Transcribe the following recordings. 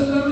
منها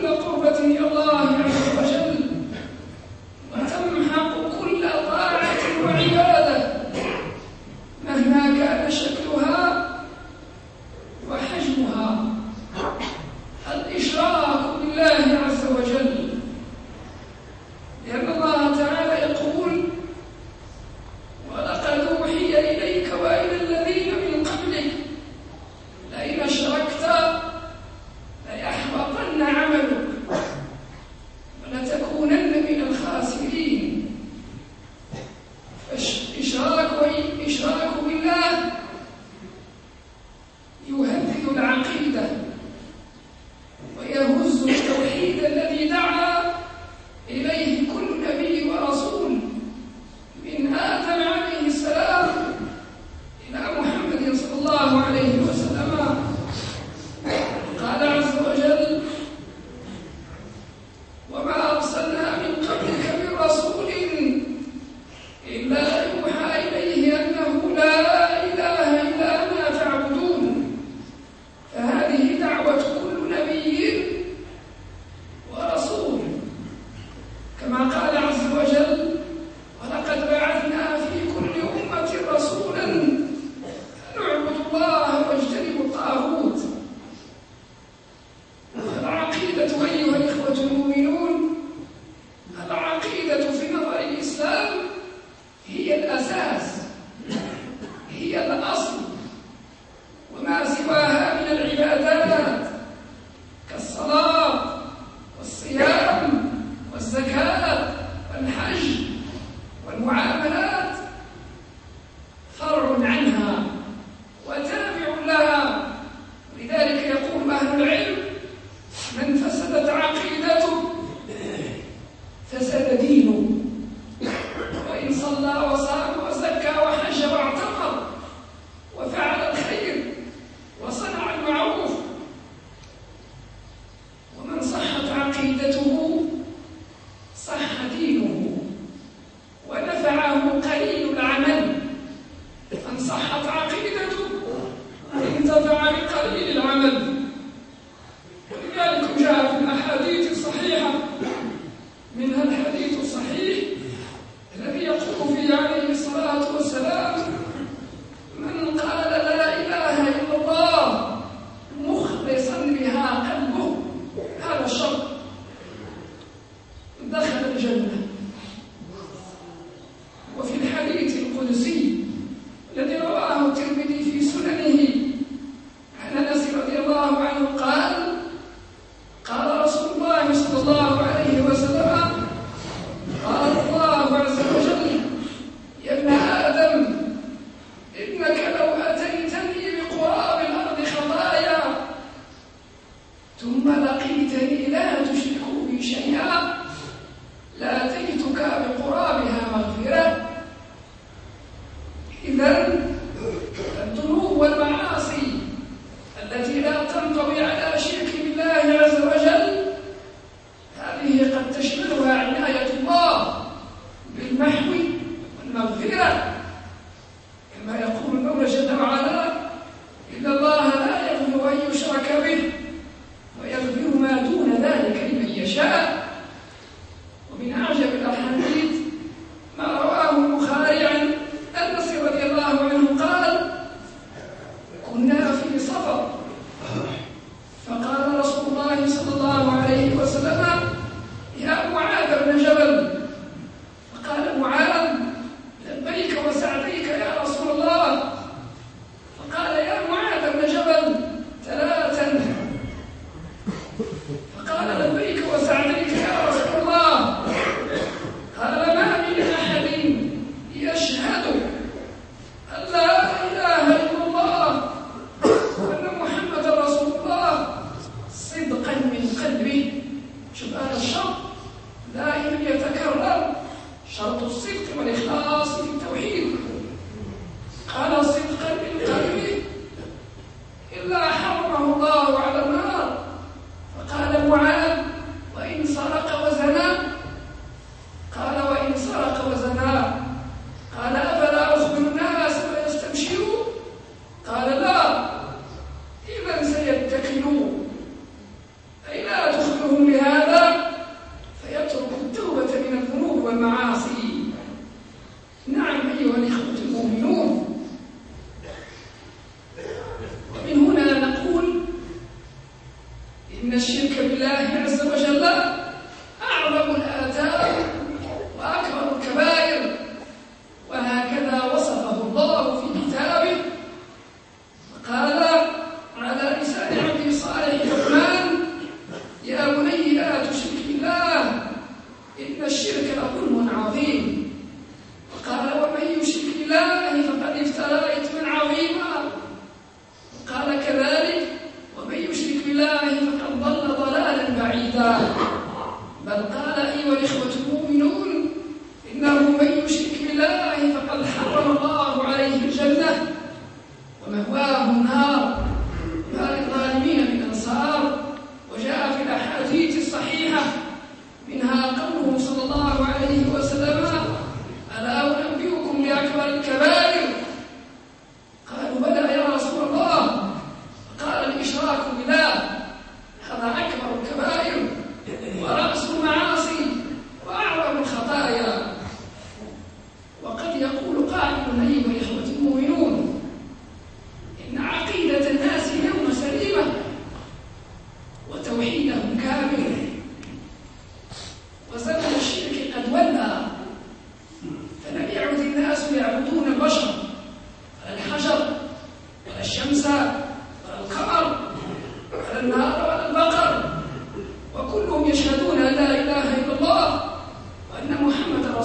Deus, como vai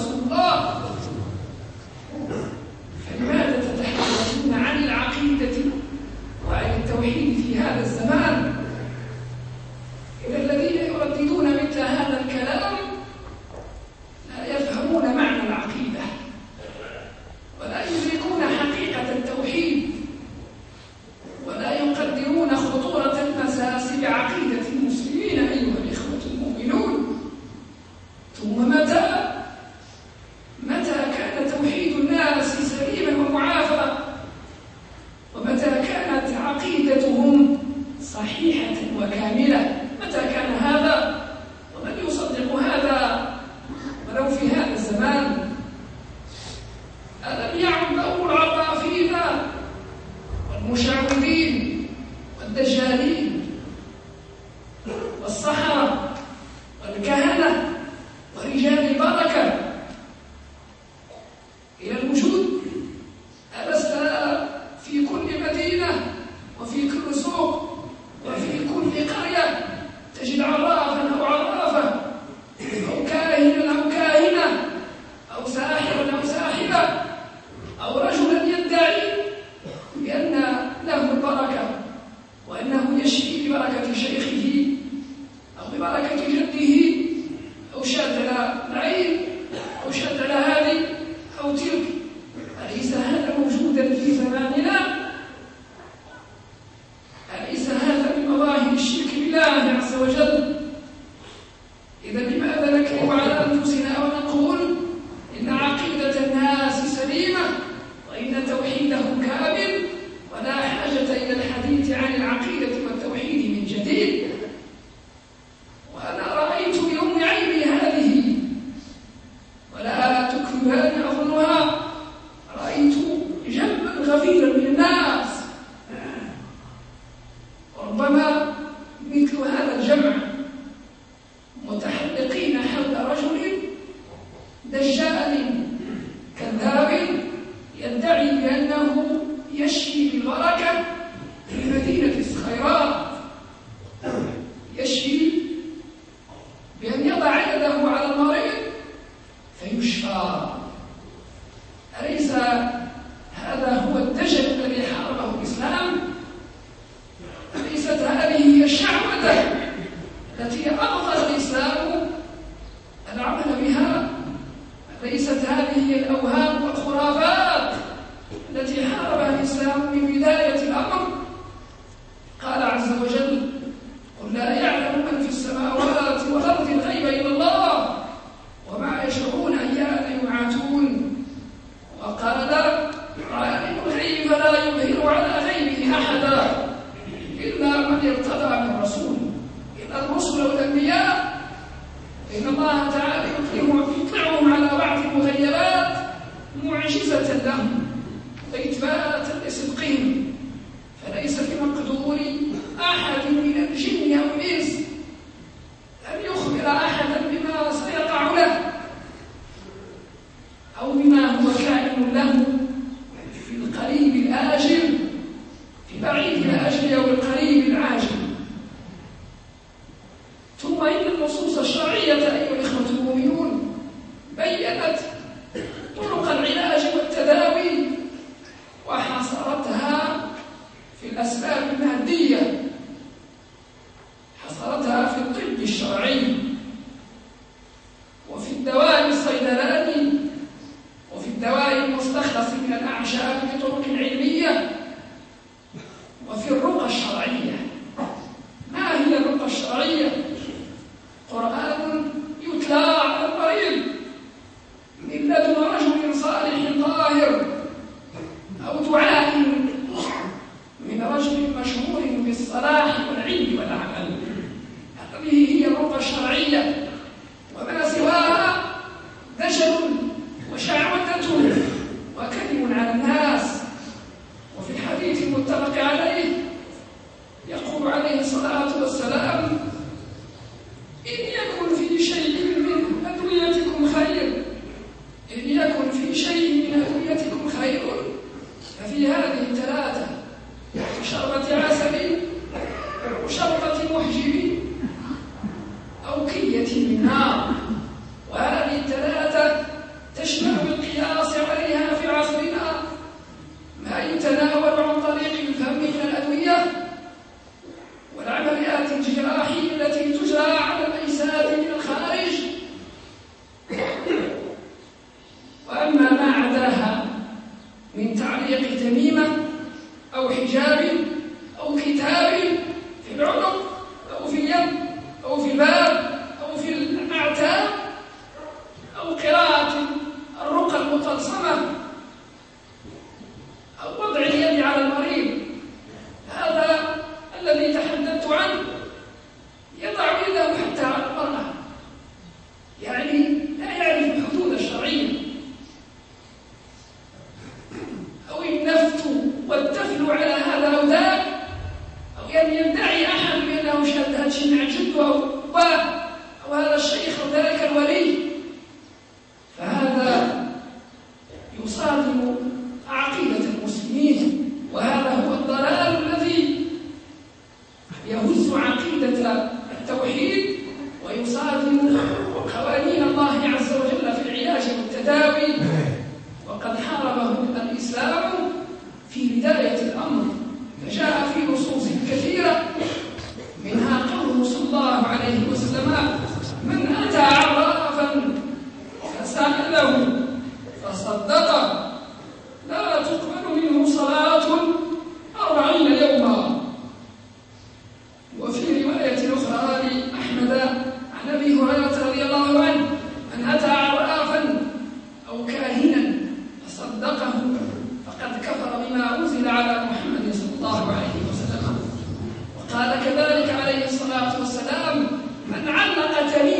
nosso علق في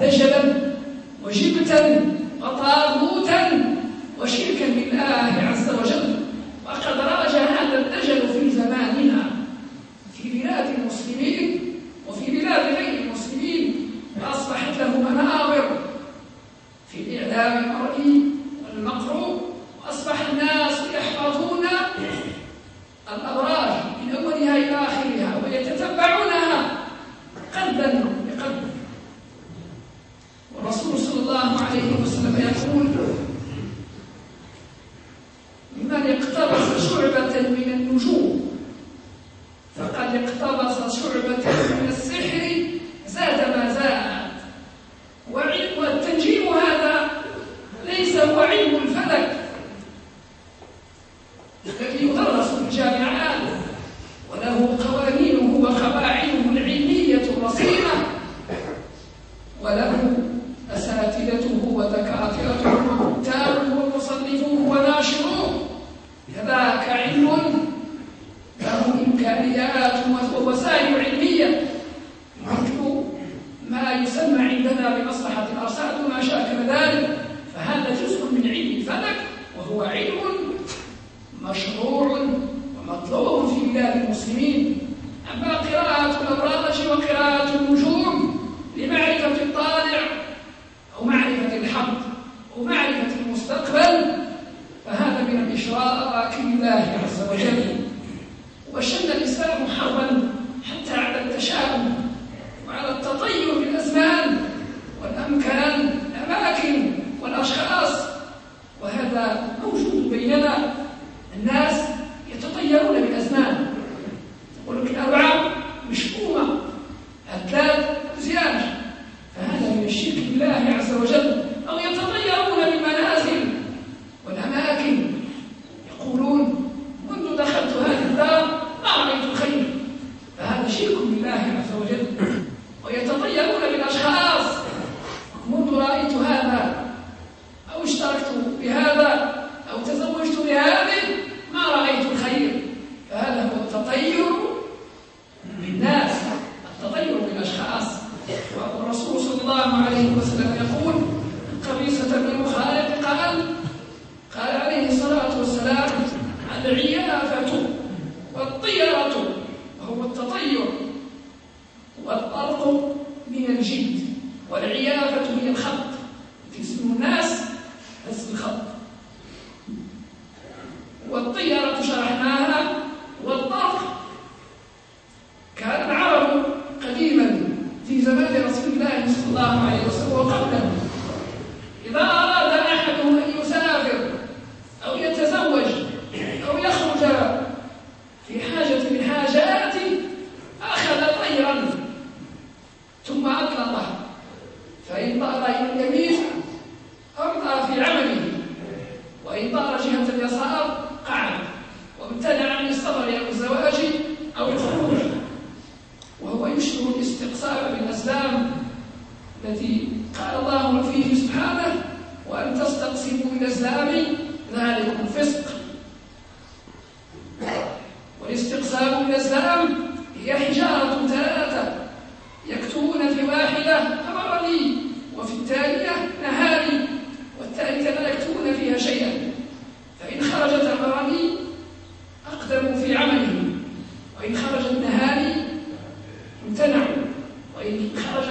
دجلا وجبتا وطاغوتا وشركا بالله عز وجل. الثالث زيادة. فهذا من الشرك بالله عز وجل وإن خرج النهار امتنعوا وإن خرج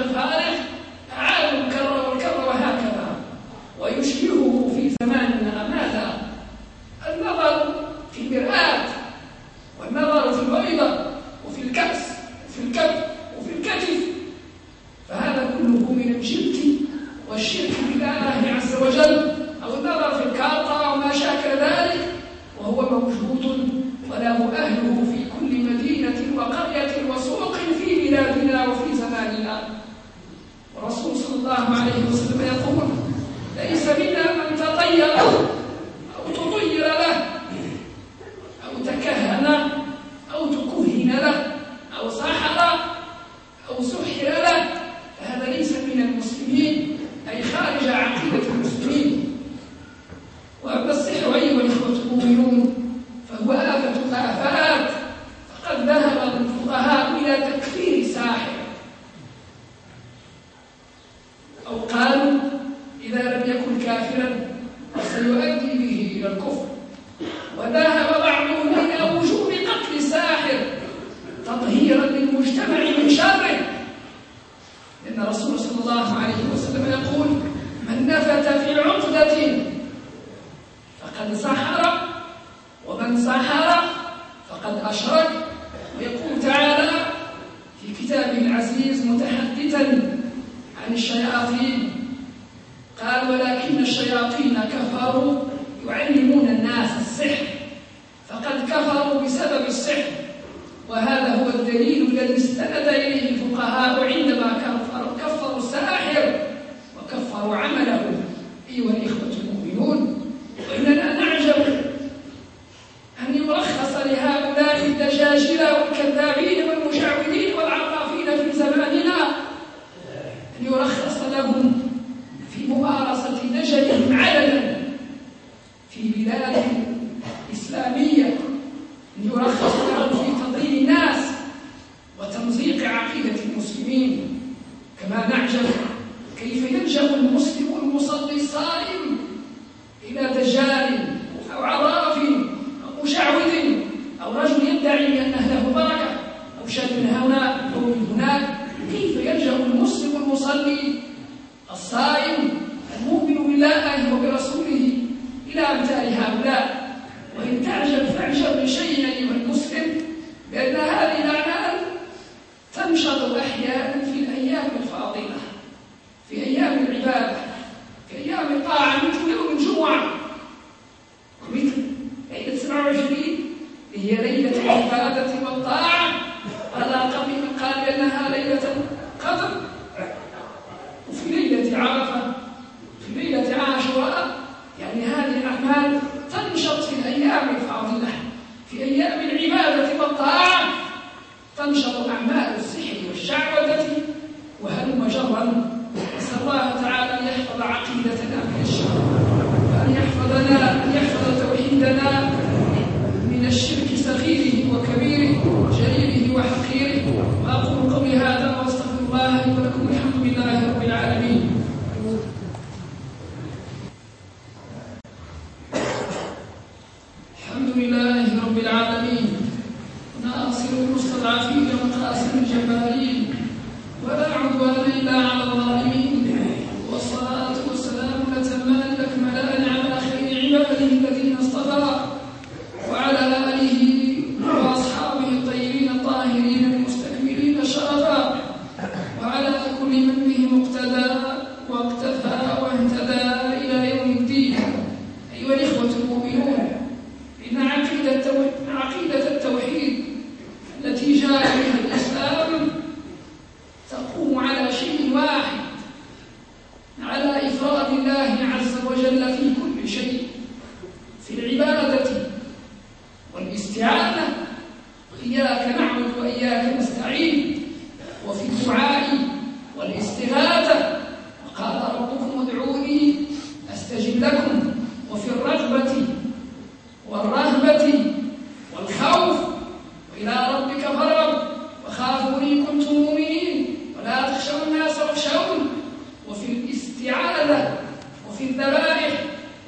الذبائح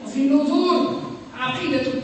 وفي النذور عقيدة